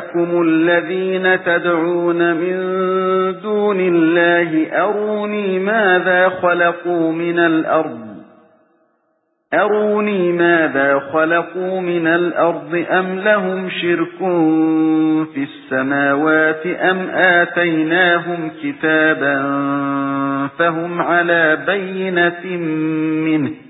شُرَكَاءَكُمُ الَّذِينَ تَدْعُونَ مِن دُونِ اللَّهِ أَرُونِي مَاذَا خَلَقُوا مِنَ الْأَرْضِ؟ أَرُونِي مَاذَا خَلَقُوا مِنَ الْأَرْضِ؟ أَمْ لَهُمْ شِرْكٌ فِي السَّمَاوَاتِ؟ أَمْ آتَيْنَاهُمْ كِتَابًا فَهُمْ عَلَى بَيِّنَةٍ مِنْهُ؟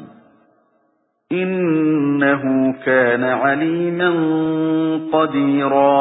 إِنَّهُ كَانَ عَلِيمًا قَدِيرًا.